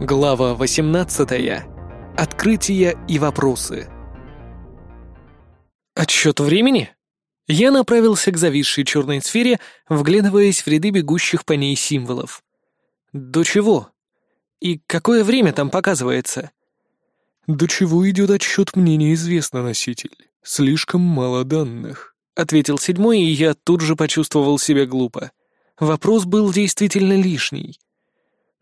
Глава 18. Открытия и вопросы. Отсчет времени? Я направился к зависшей черной сфере, вглядываясь в ряды бегущих по ней символов. До чего? И какое время там показывается? До чего идет отсчет, мне неизвестно, носитель. Слишком мало данных. Ответил седьмой, и я тут же почувствовал себя глупо. Вопрос был действительно лишний.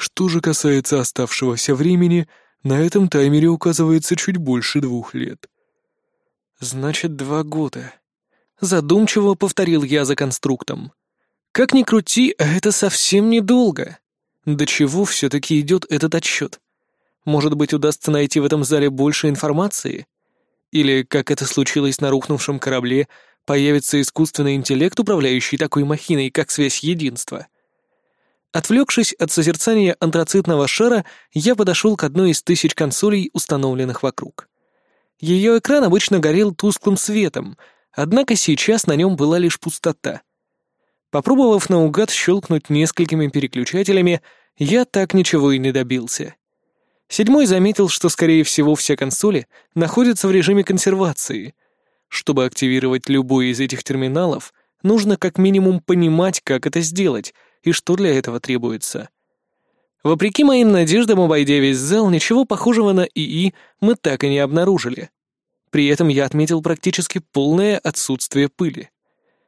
Что же касается оставшегося времени, на этом таймере указывается чуть больше двух лет. Значит, два года. Задумчиво повторил я за конструктом. Как ни крути, а это совсем недолго. До чего все-таки идет этот отсчет? Может быть, удастся найти в этом зале больше информации? Или, как это случилось на рухнувшем корабле, появится искусственный интеллект, управляющий такой махиной, как связь единства — Отвлекшись от созерцания антрацитного шара, я подошел к одной из тысяч консолей, установленных вокруг. Ее экран обычно горел тусклым светом, однако сейчас на нем была лишь пустота. Попробовав наугад щелкнуть несколькими переключателями, я так ничего и не добился. Седьмой заметил, что, скорее всего, все консоли находятся в режиме консервации. Чтобы активировать любой из этих терминалов, нужно как минимум понимать, как это сделать — и что для этого требуется. Вопреки моим надеждам, обойдя весь зал, ничего похожего на ИИ мы так и не обнаружили. При этом я отметил практически полное отсутствие пыли.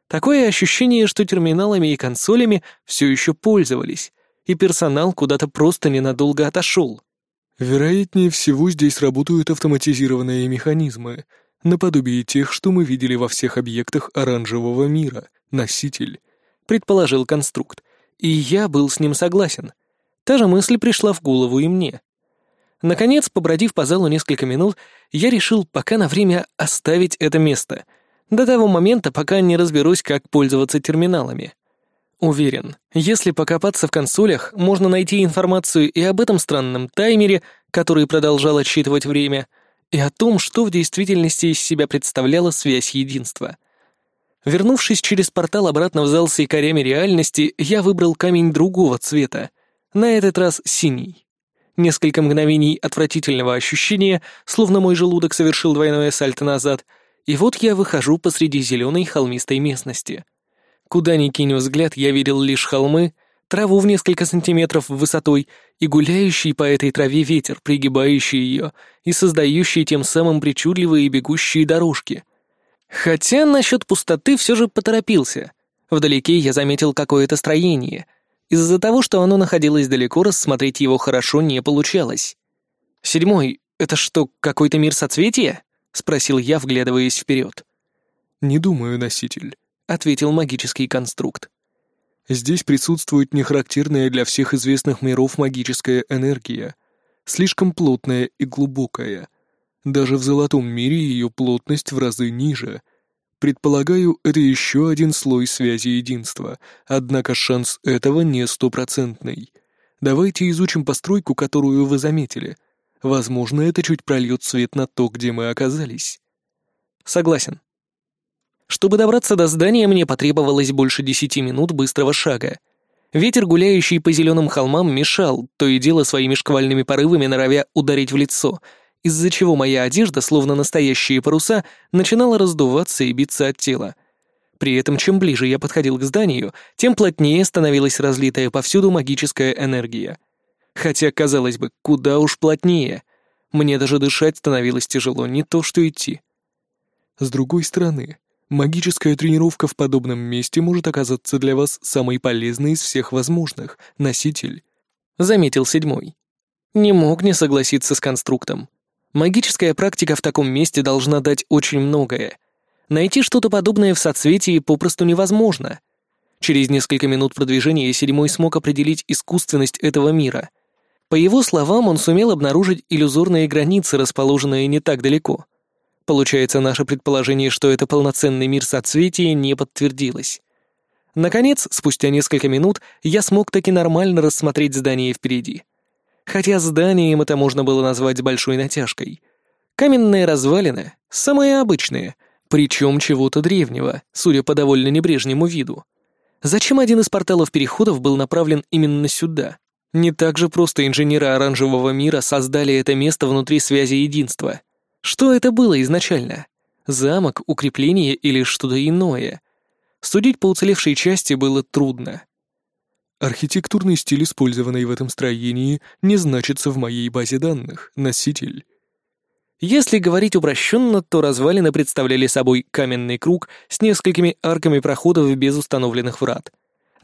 Такое ощущение, что терминалами и консолями все еще пользовались, и персонал куда-то просто ненадолго отошел. Вероятнее всего, здесь работают автоматизированные механизмы, наподобие тех, что мы видели во всех объектах оранжевого мира, носитель, предположил конструкт, и я был с ним согласен. Та же мысль пришла в голову и мне. Наконец, побродив по залу несколько минут, я решил пока на время оставить это место, до того момента, пока не разберусь, как пользоваться терминалами. Уверен, если покопаться в консолях, можно найти информацию и об этом странном таймере, который продолжал отсчитывать время, и о том, что в действительности из себя представляла связь единства. Вернувшись через портал обратно в зал с якорями реальности, я выбрал камень другого цвета, на этот раз синий. Несколько мгновений отвратительного ощущения, словно мой желудок совершил двойное сальто назад, и вот я выхожу посреди зеленой холмистой местности. Куда ни кинь взгляд, я видел лишь холмы, траву в несколько сантиметров высотой и гуляющий по этой траве ветер, пригибающий ее и создающий тем самым причудливые бегущие дорожки — Хотя насчет пустоты все же поторопился. Вдалеке я заметил какое-то строение. Из-за того, что оно находилось далеко, рассмотреть его хорошо не получалось. «Седьмой, это что, какой-то мир соцветия?» — спросил я, вглядываясь вперед. «Не думаю, носитель», — ответил магический конструкт. «Здесь присутствует нехарактерная для всех известных миров магическая энергия, слишком плотная и глубокая, даже в золотом мире ее плотность в разы ниже. Предполагаю, это еще один слой связи единства, однако шанс этого не стопроцентный. Давайте изучим постройку, которую вы заметили. Возможно, это чуть прольет свет на то, где мы оказались. Согласен. Чтобы добраться до здания, мне потребовалось больше десяти минут быстрого шага. Ветер, гуляющий по зеленым холмам, мешал, то и дело своими шквальными порывами норовя ударить в лицо — из-за чего моя одежда, словно настоящие паруса, начинала раздуваться и биться от тела. При этом, чем ближе я подходил к зданию, тем плотнее становилась разлитая повсюду магическая энергия. Хотя, казалось бы, куда уж плотнее. Мне даже дышать становилось тяжело, не то что идти. С другой стороны, магическая тренировка в подобном месте может оказаться для вас самой полезной из всех возможных, носитель. Заметил седьмой. Не мог не согласиться с конструктом. Магическая практика в таком месте должна дать очень многое. Найти что-то подобное в соцветии попросту невозможно. Через несколько минут продвижения Седьмой смог определить искусственность этого мира. По его словам, он сумел обнаружить иллюзорные границы, расположенные не так далеко. Получается, наше предположение, что это полноценный мир соцветия, не подтвердилось. Наконец, спустя несколько минут, я смог таки нормально рассмотреть здание впереди хотя зданием это можно было назвать большой натяжкой. Каменные развалины, самые обычные, причем чего-то древнего, судя по довольно небрежнему виду. Зачем один из порталов переходов был направлен именно сюда? Не так же просто инженеры оранжевого мира создали это место внутри связи единства. Что это было изначально? Замок, укрепление или что-то иное? Судить по уцелевшей части было трудно. Архитектурный стиль, использованный в этом строении, не значится в моей базе данных, носитель. Если говорить упрощенно, то развалины представляли собой каменный круг с несколькими арками проходов без установленных врат.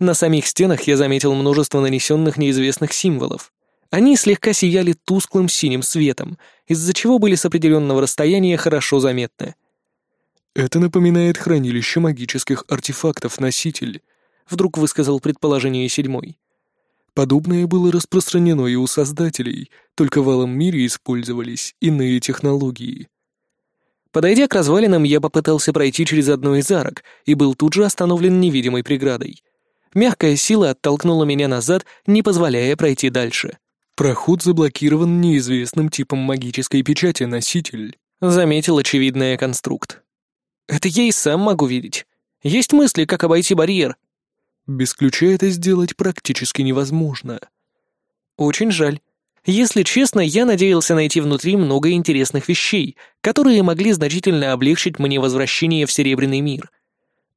На самих стенах я заметил множество нанесенных неизвестных символов. Они слегка сияли тусклым синим светом, из-за чего были с определенного расстояния хорошо заметны. «Это напоминает хранилище магических артефактов носитель», — вдруг высказал предположение седьмой. Подобное было распространено и у создателей, только в Алом мире использовались иные технологии. Подойдя к развалинам, я попытался пройти через одну из арок и был тут же остановлен невидимой преградой. Мягкая сила оттолкнула меня назад, не позволяя пройти дальше. «Проход заблокирован неизвестным типом магической печати, носитель», — заметил очевидный конструкт. «Это я и сам могу видеть. Есть мысли, как обойти барьер, без ключа это сделать практически невозможно. Очень жаль. Если честно, я надеялся найти внутри много интересных вещей, которые могли значительно облегчить мне возвращение в Серебряный мир.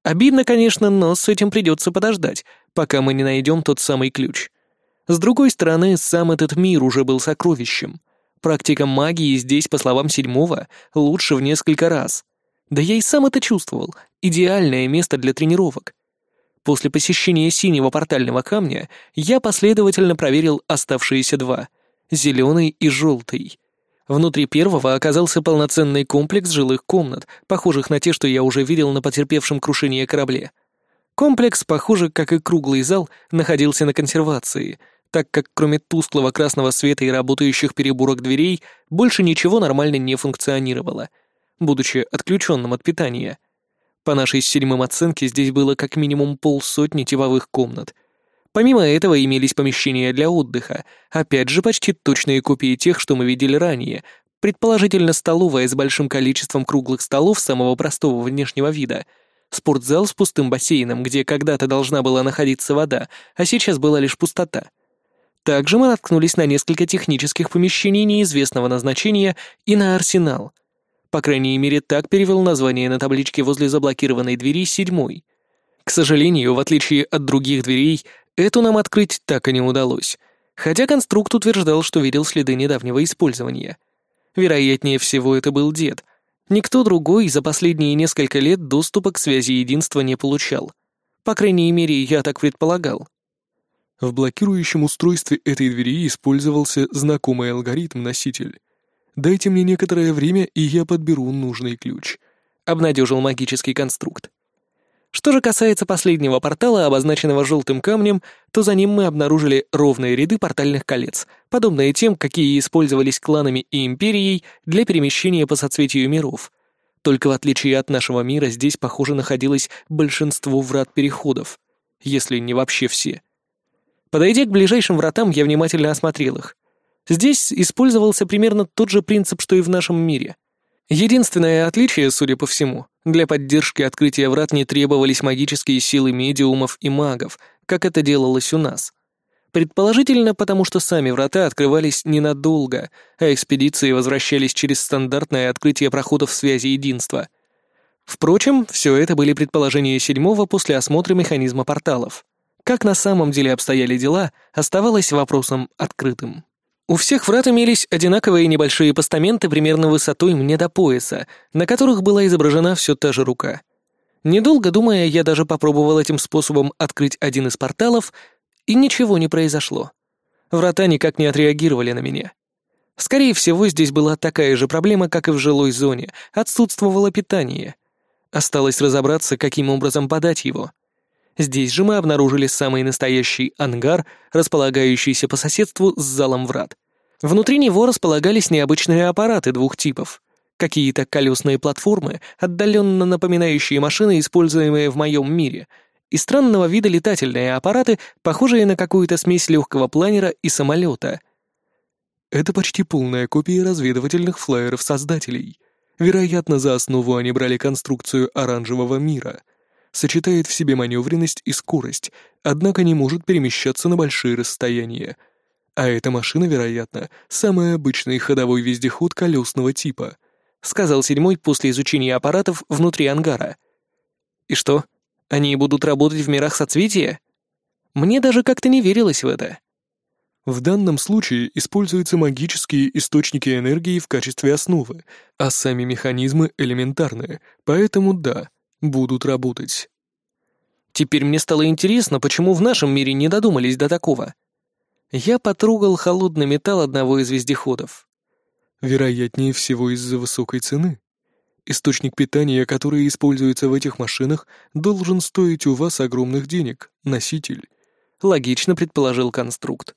Обидно, конечно, но с этим придется подождать, пока мы не найдем тот самый ключ. С другой стороны, сам этот мир уже был сокровищем. Практика магии здесь, по словам седьмого, лучше в несколько раз. Да я и сам это чувствовал. Идеальное место для тренировок. После посещения синего портального камня я последовательно проверил оставшиеся два — зеленый и желтый. Внутри первого оказался полноценный комплекс жилых комнат, похожих на те, что я уже видел на потерпевшем крушение корабле. Комплекс, похоже, как и круглый зал, находился на консервации, так как кроме тусклого красного света и работающих переборок дверей больше ничего нормально не функционировало, будучи отключенным от питания — по нашей седьмым оценке здесь было как минимум полсотни тевовых комнат. Помимо этого имелись помещения для отдыха, опять же почти точные копии тех, что мы видели ранее, предположительно столовая с большим количеством круглых столов самого простого внешнего вида, спортзал с пустым бассейном, где когда-то должна была находиться вода, а сейчас была лишь пустота. Также мы наткнулись на несколько технических помещений неизвестного назначения и на арсенал — по крайней мере, так перевел название на табличке возле заблокированной двери седьмой. К сожалению, в отличие от других дверей, эту нам открыть так и не удалось, хотя конструкт утверждал, что видел следы недавнего использования. Вероятнее всего, это был дед. Никто другой за последние несколько лет доступа к связи единства не получал. По крайней мере, я так предполагал. В блокирующем устройстве этой двери использовался знакомый алгоритм-носитель. Дайте мне некоторое время, и я подберу нужный ключ», — обнадежил магический конструкт. Что же касается последнего портала, обозначенного желтым камнем, то за ним мы обнаружили ровные ряды портальных колец, подобные тем, какие использовались кланами и империей для перемещения по соцветию миров. Только в отличие от нашего мира, здесь, похоже, находилось большинство врат-переходов, если не вообще все. Подойдя к ближайшим вратам, я внимательно осмотрел их. Здесь использовался примерно тот же принцип, что и в нашем мире. Единственное отличие, судя по всему, для поддержки открытия врат не требовались магические силы медиумов и магов, как это делалось у нас. Предположительно, потому что сами врата открывались ненадолго, а экспедиции возвращались через стандартное открытие проходов связи единства. Впрочем, все это были предположения седьмого после осмотра механизма порталов. Как на самом деле обстояли дела, оставалось вопросом открытым. У всех врат имелись одинаковые небольшие постаменты примерно высотой мне до пояса, на которых была изображена все та же рука. Недолго думая, я даже попробовал этим способом открыть один из порталов, и ничего не произошло. Врата никак не отреагировали на меня. Скорее всего, здесь была такая же проблема, как и в жилой зоне, отсутствовало питание. Осталось разобраться, каким образом подать его. Здесь же мы обнаружили самый настоящий ангар, располагающийся по соседству с залом врат. Внутри него располагались необычные аппараты двух типов. Какие-то колесные платформы, отдаленно напоминающие машины, используемые в моем мире, и странного вида летательные аппараты, похожие на какую-то смесь легкого планера и самолета. Это почти полная копия разведывательных флайеров создателей. Вероятно, за основу они брали конструкцию оранжевого мира. Сочетает в себе маневренность и скорость, однако не может перемещаться на большие расстояния — А эта машина, вероятно, самый обычный ходовой вездеход колесного типа, сказал седьмой после изучения аппаратов внутри ангара. И что, они будут работать в мирах соцветия? Мне даже как-то не верилось в это. В данном случае используются магические источники энергии в качестве основы, а сами механизмы элементарные, поэтому да, будут работать. Теперь мне стало интересно, почему в нашем мире не додумались до такого. Я потрогал холодный металл одного из вездеходов. Вероятнее всего из-за высокой цены. Источник питания, который используется в этих машинах, должен стоить у вас огромных денег, носитель. Логично предположил конструкт.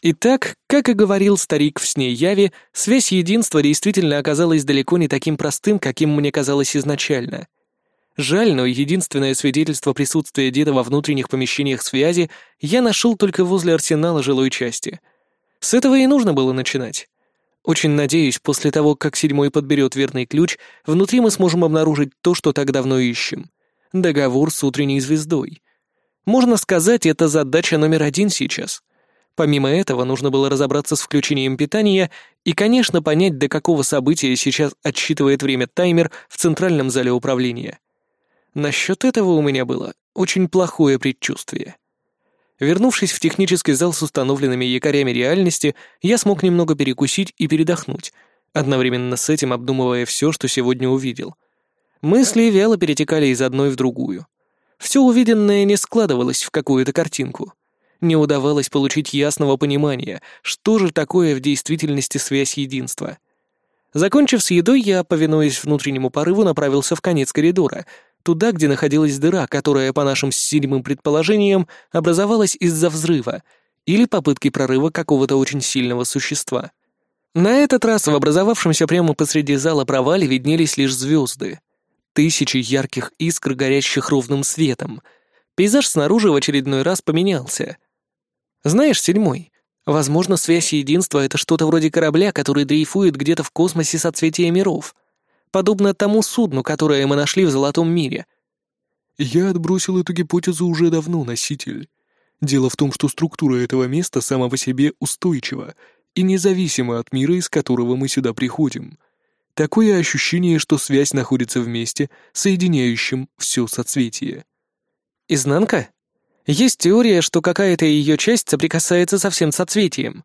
Итак, как и говорил старик в сне Яви, связь единства действительно оказалась далеко не таким простым, каким мне казалось изначально. Жаль, но единственное свидетельство присутствия деда во внутренних помещениях связи я нашел только возле арсенала жилой части. С этого и нужно было начинать. Очень надеюсь, после того, как седьмой подберет верный ключ, внутри мы сможем обнаружить то, что так давно ищем. Договор с утренней звездой. Можно сказать, это задача номер один сейчас. Помимо этого, нужно было разобраться с включением питания и, конечно, понять, до какого события сейчас отсчитывает время таймер в центральном зале управления. Насчет этого у меня было очень плохое предчувствие. Вернувшись в технический зал с установленными якорями реальности, я смог немного перекусить и передохнуть, одновременно с этим обдумывая все, что сегодня увидел. Мысли вяло перетекали из одной в другую. Все увиденное не складывалось в какую-то картинку не удавалось получить ясного понимания, что же такое в действительности связь единства. Закончив с едой, я, повинуясь внутреннему порыву, направился в конец коридора, туда, где находилась дыра, которая, по нашим седьмым предположениям, образовалась из-за взрыва или попытки прорыва какого-то очень сильного существа. На этот раз в образовавшемся прямо посреди зала провале виднелись лишь звезды. Тысячи ярких искр, горящих ровным светом. Пейзаж снаружи в очередной раз поменялся — знаешь, седьмой, возможно, связь единства — это что-то вроде корабля, который дрейфует где-то в космосе соцветия миров. Подобно тому судну, которое мы нашли в Золотом мире. Я отбросил эту гипотезу уже давно, носитель. Дело в том, что структура этого места сама по себе устойчива и независима от мира, из которого мы сюда приходим. Такое ощущение, что связь находится в месте, соединяющем все соцветие. Изнанка? Есть теория, что какая-то ее часть соприкасается со всем соцветием.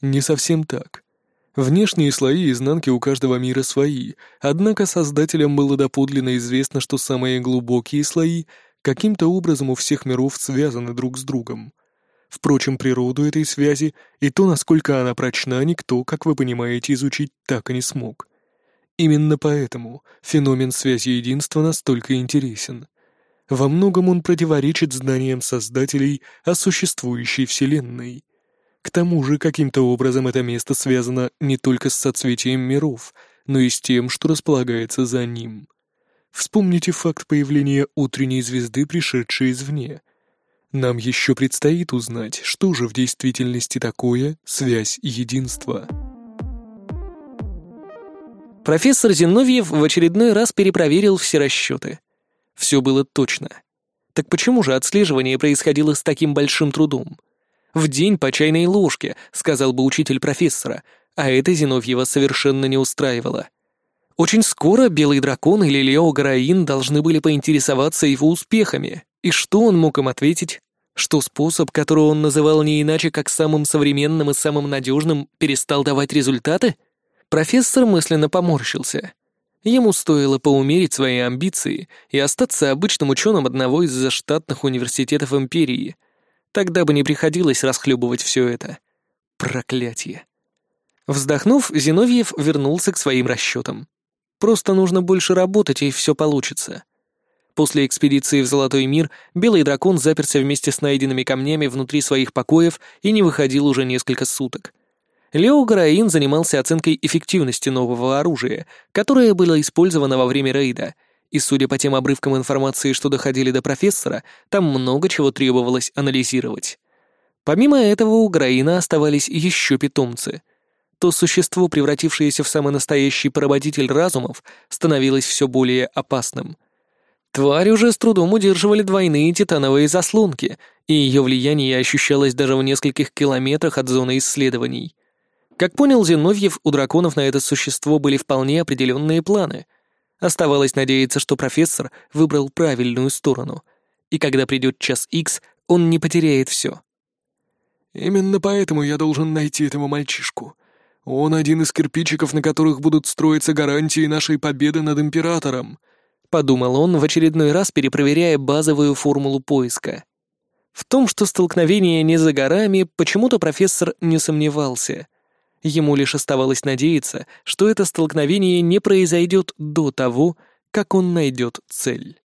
Не совсем так. Внешние слои изнанки у каждого мира свои, однако создателям было доподлинно известно, что самые глубокие слои каким-то образом у всех миров связаны друг с другом. Впрочем, природу этой связи и то, насколько она прочна, никто, как вы понимаете, изучить так и не смог. Именно поэтому феномен связи единства настолько интересен. Во многом он противоречит знаниям создателей о существующей Вселенной. К тому же, каким-то образом это место связано не только с соцветием миров, но и с тем, что располагается за ним. Вспомните факт появления утренней звезды, пришедшей извне. Нам еще предстоит узнать, что же в действительности такое связь единства. Профессор Зиновьев в очередной раз перепроверил все расчеты. Все было точно. Так почему же отслеживание происходило с таким большим трудом? В день по чайной ложке, сказал бы учитель профессора, а это Зиновьева совершенно не устраивало. Очень скоро Белый Дракон или Лео Гараин должны были поинтересоваться его успехами, и что он мог им ответить? Что способ, который он называл не иначе, как самым современным и самым надежным, перестал давать результаты? Профессор мысленно поморщился. Ему стоило поумерить свои амбиции и остаться обычным ученым одного из заштатных университетов Империи. Тогда бы не приходилось расхлебывать все это. Проклятие. Вздохнув, Зиновьев вернулся к своим расчетам. Просто нужно больше работать, и все получится. После экспедиции в Золотой мир Белый дракон заперся вместе с найденными камнями внутри своих покоев и не выходил уже несколько суток. Лео Гараин занимался оценкой эффективности нового оружия, которое было использовано во время рейда, и, судя по тем обрывкам информации, что доходили до профессора, там много чего требовалось анализировать. Помимо этого у Гараина оставались еще питомцы. То существо, превратившееся в самый настоящий поработитель разумов, становилось все более опасным. Тварь уже с трудом удерживали двойные титановые заслонки, и ее влияние ощущалось даже в нескольких километрах от зоны исследований. Как понял Зиновьев, у драконов на это существо были вполне определенные планы. Оставалось надеяться, что профессор выбрал правильную сторону, и когда придет час Икс, он не потеряет все. «Именно поэтому я должен найти этого мальчишку. Он один из кирпичиков, на которых будут строиться гарантии нашей победы над Императором», — подумал он, в очередной раз перепроверяя базовую формулу поиска. В том, что столкновение не за горами, почему-то профессор не сомневался. Ему лишь оставалось надеяться, что это столкновение не произойдет до того, как он найдет цель.